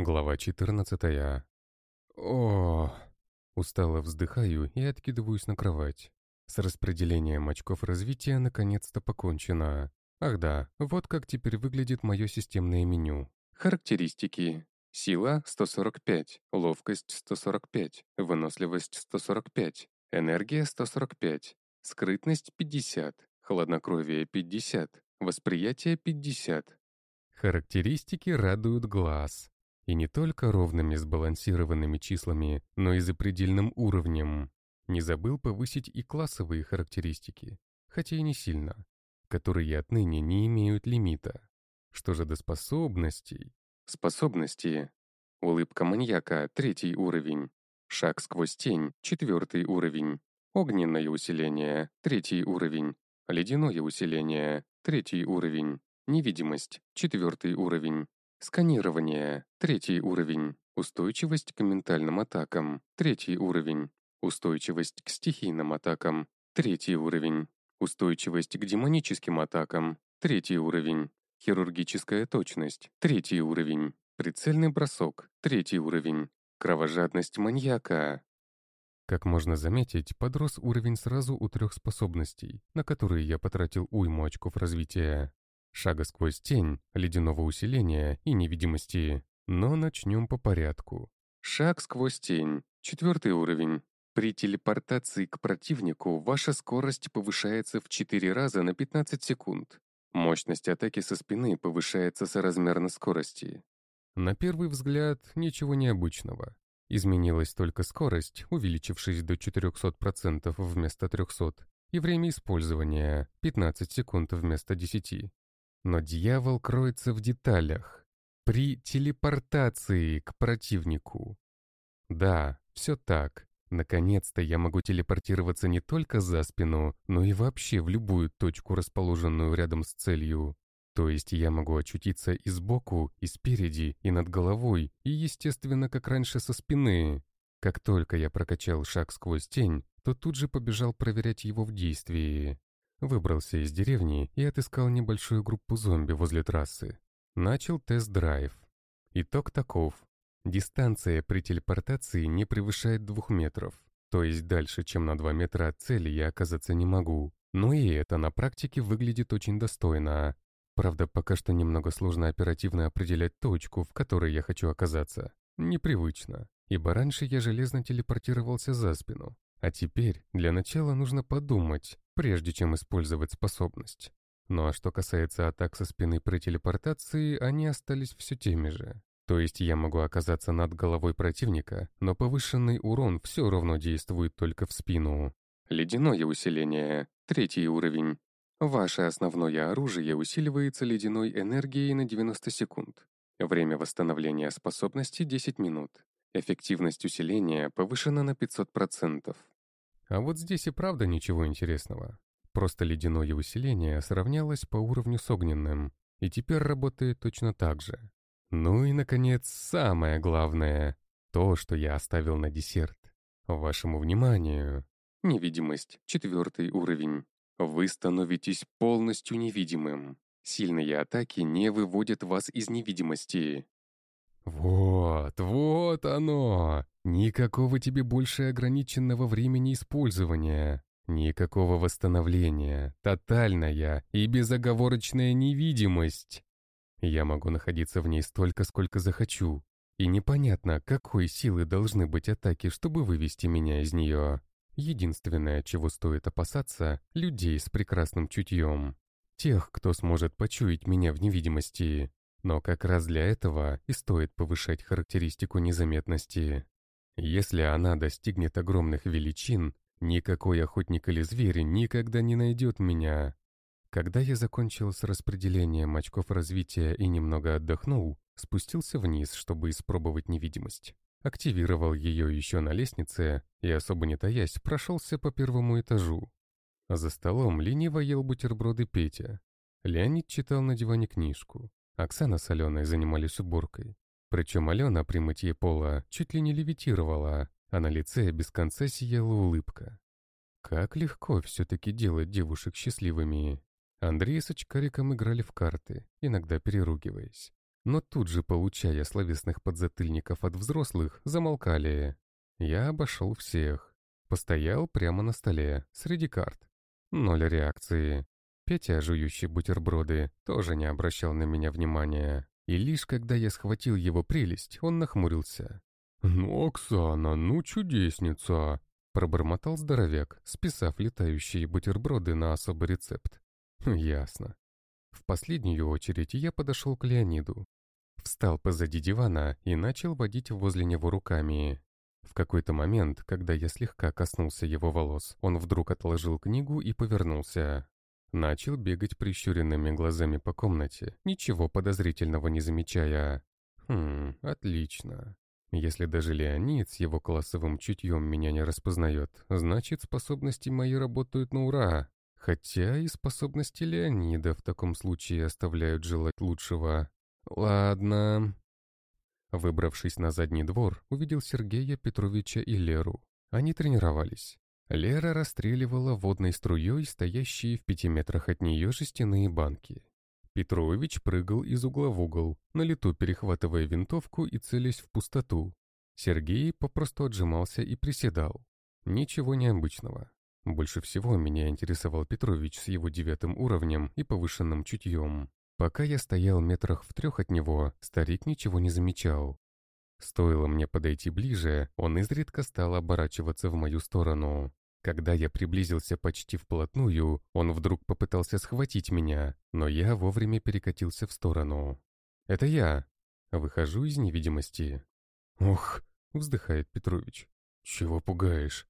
Глава 14. О, устало вздыхаю и откидываюсь на кровать. С распределением очков развития наконец-то покончено. Ах да, вот как теперь выглядит мое системное меню. Характеристики. Сила 145, ловкость 145, выносливость 145, энергия 145, скрытность 50, хладнокровие 50, восприятие 50. Характеристики радуют глаз. И не только ровными сбалансированными числами, но и запредельным уровнем. Не забыл повысить и классовые характеристики, хотя и не сильно, которые отныне не имеют лимита. Что же до способностей? Способности. Улыбка маньяка — третий уровень. Шаг сквозь тень — четвертый уровень. Огненное усиление — третий уровень. Ледяное усиление — третий уровень. Невидимость — четвертый уровень. Сканирование. Третий уровень. Устойчивость к ментальным атакам. Третий уровень. Устойчивость к стихийным атакам. Третий уровень. Устойчивость к демоническим атакам. Третий уровень. Хирургическая точность. Третий уровень. Прицельный бросок. Третий уровень. Кровожадность маньяка. Как можно заметить, подрос уровень сразу у трех способностей, на которые я потратил уйму очков развития шага сквозь тень, ледяного усиления и невидимости. Но начнем по порядку. Шаг сквозь тень. Четвертый уровень. При телепортации к противнику ваша скорость повышается в 4 раза на 15 секунд. Мощность атаки со спины повышается соразмерно скорости. На первый взгляд, ничего необычного. Изменилась только скорость, увеличившись до 400% вместо 300, и время использования — 15 секунд вместо 10. Но дьявол кроется в деталях. При телепортации к противнику. Да, все так. Наконец-то я могу телепортироваться не только за спину, но и вообще в любую точку, расположенную рядом с целью. То есть я могу очутиться и сбоку, и спереди, и над головой, и, естественно, как раньше со спины. Как только я прокачал шаг сквозь тень, то тут же побежал проверять его в действии. Выбрался из деревни и отыскал небольшую группу зомби возле трассы. Начал тест-драйв. Итог таков. Дистанция при телепортации не превышает двух метров. То есть дальше, чем на 2 метра от цели, я оказаться не могу. Но и это на практике выглядит очень достойно. Правда, пока что немного сложно оперативно определять точку, в которой я хочу оказаться. Непривычно, ибо раньше я железно телепортировался за спину. А теперь для начала нужно подумать, прежде чем использовать способность. Ну а что касается атак со спины при телепортации, они остались все теми же. То есть я могу оказаться над головой противника, но повышенный урон все равно действует только в спину. Ледяное усиление. Третий уровень. Ваше основное оружие усиливается ледяной энергией на 90 секунд. Время восстановления способности 10 минут. Эффективность усиления повышена на 500%. А вот здесь и правда ничего интересного. Просто ледяное усиление сравнялось по уровню с огненным, и теперь работает точно так же. Ну и, наконец, самое главное. То, что я оставил на десерт. Вашему вниманию. Невидимость. Четвертый уровень. Вы становитесь полностью невидимым. Сильные атаки не выводят вас из невидимости. Вот, вот оно! Никакого тебе больше ограниченного времени использования. Никакого восстановления. Тотальная и безоговорочная невидимость. Я могу находиться в ней столько, сколько захочу. И непонятно, какой силы должны быть атаки, чтобы вывести меня из нее. Единственное, чего стоит опасаться — людей с прекрасным чутьем. Тех, кто сможет почуять меня в невидимости. Но как раз для этого и стоит повышать характеристику незаметности. Если она достигнет огромных величин, никакой охотник или зверь никогда не найдет меня. Когда я закончил с распределением очков развития и немного отдохнул, спустился вниз, чтобы испробовать невидимость. Активировал ее еще на лестнице и, особо не таясь, прошелся по первому этажу. За столом лениво ел бутерброды Петя. Леонид читал на диване книжку. Оксана с Аленой занимались уборкой. Причем Алена при мытье пола чуть ли не левитировала, а на лице без конца сияла улыбка. Как легко все-таки делать девушек счастливыми. Андрей с очкариком играли в карты, иногда переругиваясь. но тут же, получая словесных подзатыльников от взрослых, замолкали. Я обошел всех. Постоял прямо на столе, среди карт. Ноль реакции. Петя, жующий бутерброды, тоже не обращал на меня внимания. И лишь когда я схватил его прелесть, он нахмурился. «Ну, Оксана, ну чудесница!» Пробормотал здоровяк, списав летающие бутерброды на особый рецепт. Ясно. В последнюю очередь я подошел к Леониду. Встал позади дивана и начал водить возле него руками. В какой-то момент, когда я слегка коснулся его волос, он вдруг отложил книгу и повернулся. Начал бегать прищуренными глазами по комнате, ничего подозрительного не замечая. Хм, отлично. Если даже Леонид с его классовым чутьем меня не распознает, значит способности мои работают на ура. Хотя и способности Леонида в таком случае оставляют желать лучшего. Ладно. Выбравшись на задний двор, увидел Сергея Петровича и Леру. Они тренировались. Лера расстреливала водной струей стоящие в пяти метрах от нее жестяные банки. Петрович прыгал из угла в угол, на лету перехватывая винтовку и целясь в пустоту. Сергей попросту отжимался и приседал. Ничего необычного. Больше всего меня интересовал Петрович с его девятым уровнем и повышенным чутьем. Пока я стоял метрах в трех от него, старик ничего не замечал. Стоило мне подойти ближе, он изредка стал оборачиваться в мою сторону. Когда я приблизился почти вплотную, он вдруг попытался схватить меня, но я вовремя перекатился в сторону. «Это я!» Выхожу из невидимости. «Ох!» — вздыхает Петрович. «Чего пугаешь?»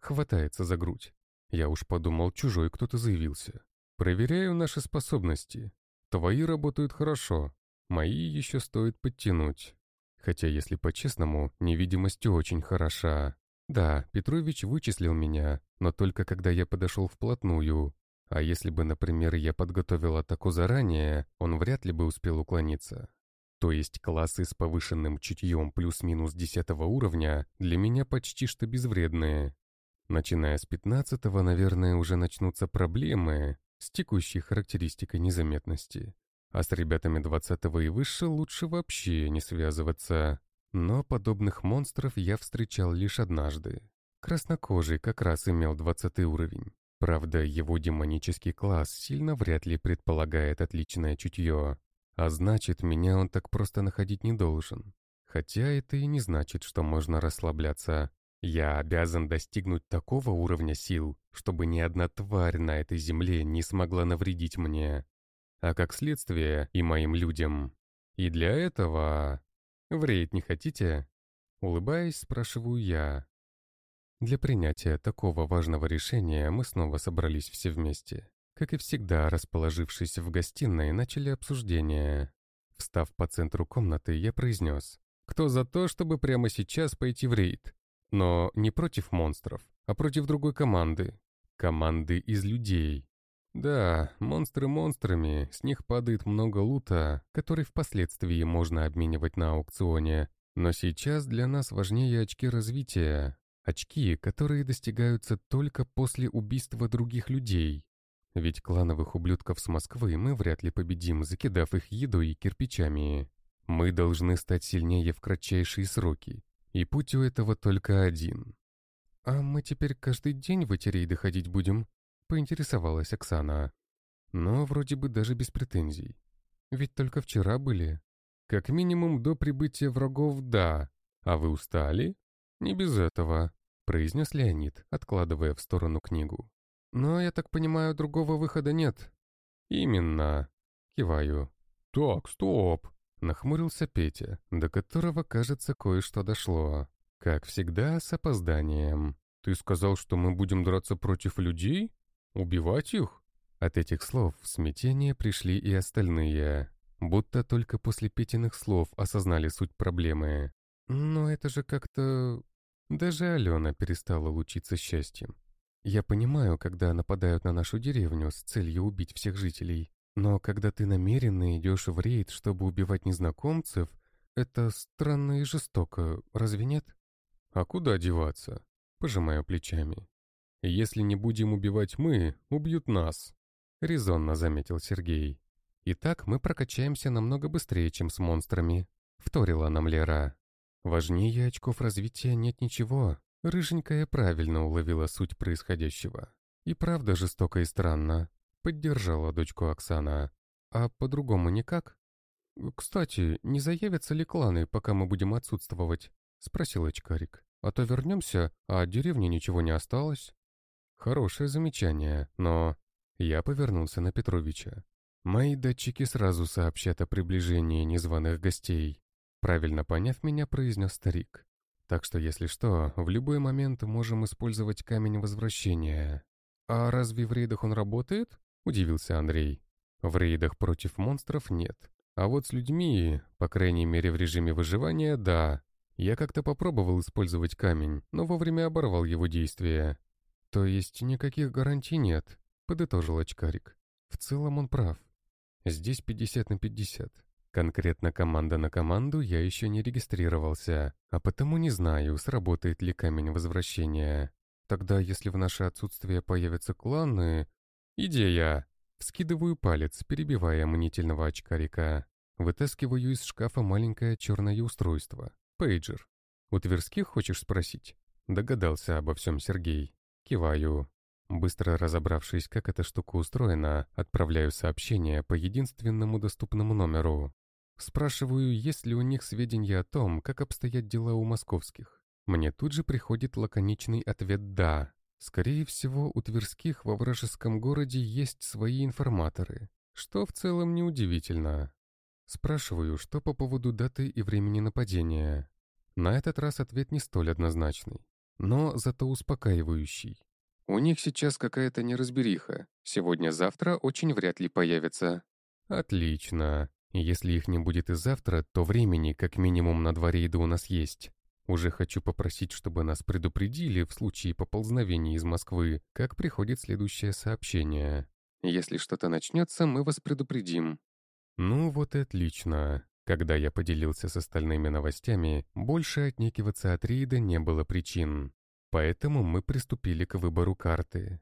Хватается за грудь. Я уж подумал, чужой кто-то заявился. «Проверяю наши способности. Твои работают хорошо, мои еще стоит подтянуть. Хотя, если по-честному, невидимость очень хороша. Да, Петрович вычислил меня, но только когда я подошел вплотную. А если бы, например, я подготовил атаку заранее, он вряд ли бы успел уклониться. То есть классы с повышенным чутьем плюс-минус 10 уровня для меня почти что безвредные. Начиная с 15 наверное, уже начнутся проблемы, с текущей характеристикой незаметности. А с ребятами 20 и выше лучше вообще не связываться. Но подобных монстров я встречал лишь однажды. Краснокожий как раз имел 20 уровень. Правда, его демонический класс сильно вряд ли предполагает отличное чутье. А значит, меня он так просто находить не должен. Хотя это и не значит, что можно расслабляться. Я обязан достигнуть такого уровня сил, чтобы ни одна тварь на этой земле не смогла навредить мне, а как следствие и моим людям. И для этого... В рейд не хотите? Улыбаясь, спрашиваю я. Для принятия такого важного решения мы снова собрались все вместе. Как и всегда, расположившись в гостиной, начали обсуждение. Встав по центру комнаты, я произнес. «Кто за то, чтобы прямо сейчас пойти в рейд? Но не против монстров, а против другой команды. Команды из людей. Да, монстры монстрами, с них падает много лута, который впоследствии можно обменивать на аукционе. Но сейчас для нас важнее очки развития. Очки, которые достигаются только после убийства других людей. Ведь клановых ублюдков с Москвы мы вряд ли победим, закидав их едой и кирпичами. Мы должны стать сильнее в кратчайшие сроки, и путь у этого только один. «А мы теперь каждый день в эти рейды ходить будем?» — поинтересовалась Оксана. Но вроде бы даже без претензий. Ведь только вчера были. Как минимум до прибытия врагов — да. А вы устали? Не без этого, — произнес Леонид, откладывая в сторону книгу. Но, я так понимаю, другого выхода нет. Именно. Киваю. Так, стоп. Нахмурился Петя, до которого, кажется, кое-что дошло. Как всегда, с опозданием. «Ты сказал, что мы будем драться против людей? Убивать их?» От этих слов в смятение пришли и остальные. Будто только после Петиных слов осознали суть проблемы. Но это же как-то... Даже Алена перестала лучиться счастьем. Я понимаю, когда нападают на нашу деревню с целью убить всех жителей. Но когда ты намеренно идешь в рейд, чтобы убивать незнакомцев, это странно и жестоко, разве нет? А куда деваться? Пожимаю плечами. Если не будем убивать мы, убьют нас, резонно заметил Сергей. И так мы прокачаемся намного быстрее, чем с монстрами», — вторила нам Лера. «Важнее очков развития нет ничего». Рыженькая правильно уловила суть происходящего. «И правда жестоко и странно», — поддержала дочку Оксана. «А по-другому никак?» «Кстати, не заявятся ли кланы, пока мы будем отсутствовать?» — спросил очкарик. «А то вернемся, а от деревни ничего не осталось». Хорошее замечание, но... Я повернулся на Петровича. Мои датчики сразу сообщат о приближении незваных гостей. Правильно поняв меня, произнес старик. Так что, если что, в любой момент можем использовать камень возвращения. А разве в рейдах он работает? Удивился Андрей. В рейдах против монстров нет. А вот с людьми, по крайней мере в режиме выживания, да. Я как-то попробовал использовать камень, но вовремя оборвал его действие. То есть никаких гарантий нет, подытожил очкарик. В целом он прав. Здесь 50 на 50. Конкретно команда на команду я еще не регистрировался, а потому не знаю, сработает ли камень возвращения. Тогда, если в наше отсутствие появятся кланы... Идея! Вскидываю палец, перебивая мнительного очкарика. Вытаскиваю из шкафа маленькое черное устройство. Пейджер. У Тверских хочешь спросить? Догадался обо всем Сергей. Киваю. Быстро разобравшись, как эта штука устроена, отправляю сообщение по единственному доступному номеру. Спрашиваю, есть ли у них сведения о том, как обстоят дела у московских. Мне тут же приходит лаконичный ответ «да». Скорее всего, у Тверских во вражеском городе есть свои информаторы, что в целом неудивительно. Спрашиваю, что по поводу даты и времени нападения. На этот раз ответ не столь однозначный, но зато успокаивающий. У них сейчас какая-то неразбериха. Сегодня-завтра очень вряд ли появится. Отлично. Если их не будет и завтра, то времени как минимум на два рейда у нас есть. Уже хочу попросить, чтобы нас предупредили в случае поползновения из Москвы, как приходит следующее сообщение. Если что-то начнется, мы вас предупредим. Ну вот и отлично. Когда я поделился с остальными новостями, больше отнекиваться от рейда не было причин. Поэтому мы приступили к выбору карты.